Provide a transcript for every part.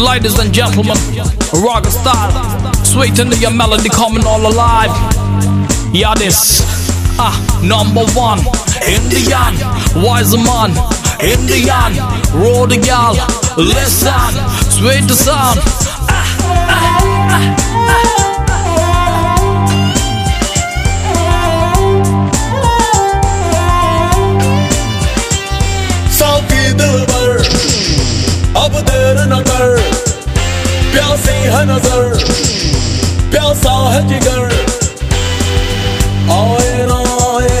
Ladies and gentlemen, rock style, sweet into your melody, coming all alive. Yeah, this, ah, number one, Indian, wise man, Indian, road gal, listen, sweet sound. Ah, ah, ah, प्यासी है नज़र प्यासा है जिगर आए ये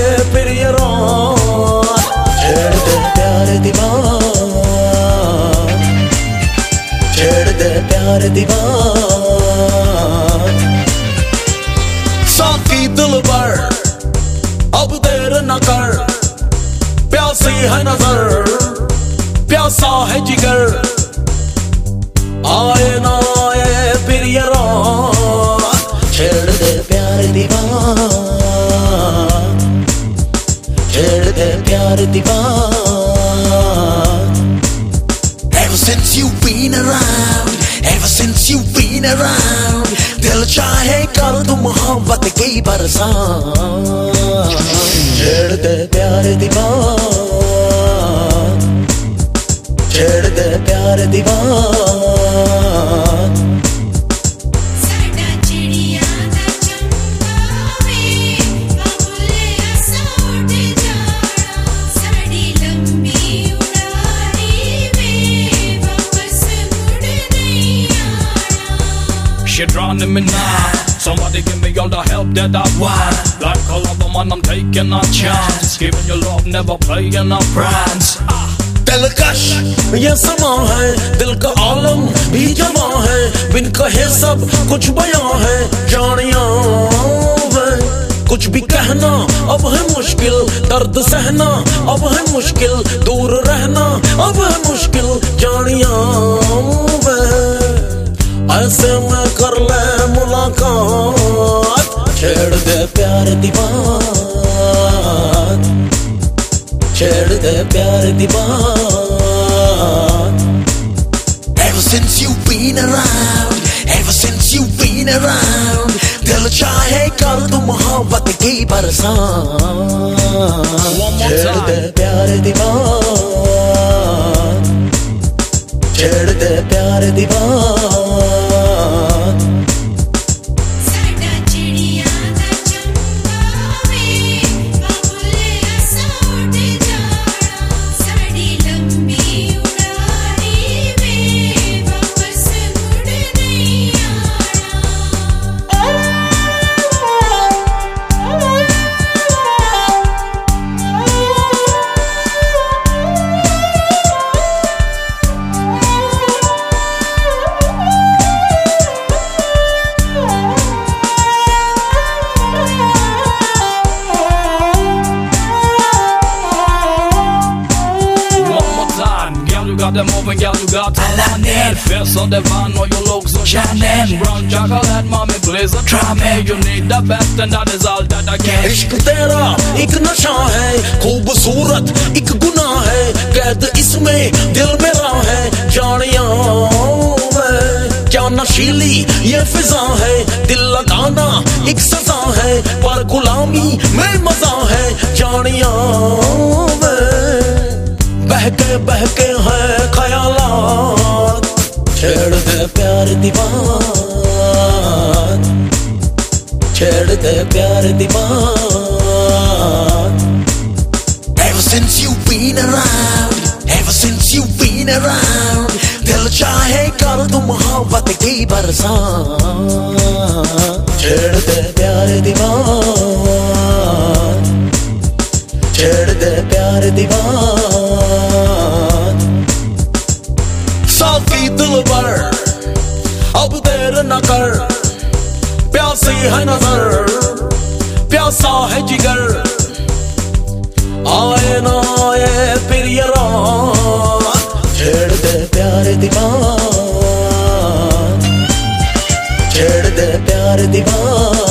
छेड़ दे प्यार दीवान छेड़ दे प्यार अब देर है नज़र प्यासा है जिगर आए ना दे प्यार दीवान। छेड़ दे प्यार दीवान। Ever since you've been around, Ever since you've been around, दिल चाहे कर तू मोहब्बत की बरसात। छेड़ दे प्यार दीवान। छेड़ दे प्यार दीवान। She me now. Somebody give me all the help that I want. Like a lover man, I'm taking a chance. Giving you love, never playing a pranks. Ah. दिलकश ये समा है दिल का आलम भी जमा है बिन कहे सब कुछ बयां है जानिया कुछ भी कहना अब है मुश्किल दर्द सहना अब है मुश्किल छेड़ दे प्यार दीवार छेड़ दे प्यार दीवान। Ever since you've been around, Ever since you've been around, दिल चाहे कर तू मोहब्बत की बरसात। छेड़ दे प्यार दीवान। छेड़ दे प्यार दीवान। Girl, you got Aladdin Fest on the van, or you look so shining Brown chocolate, mommy, please try me You need the best and that is all that I can इश्क तेरा एक नशा है खूबसूरत एक गुनाह है कैद इसमें दिल मेरा है जानिया क्या नशीली ये फिजा है दिल लगाना एक सजा है पर गुलामी में मज़ा है जानिया बहके बहके हैं ख्यालात छेड़ दे प्यार दीवान छेड़ दे प्यार दीवान Ever since you've been around, Ever since you've been around, दिल चाहे कर तू मोहब्बत की बरसात। छेड़ दे प्यार दीवान छेड़ दे प्यार दीवान साकी दिल पर अब देर न कर प्यासी है नज़र प्यासा है जिगर आए ना आए फिर ये छेड़ दे प्यार दीवान छेड़ दे प्यार दीवान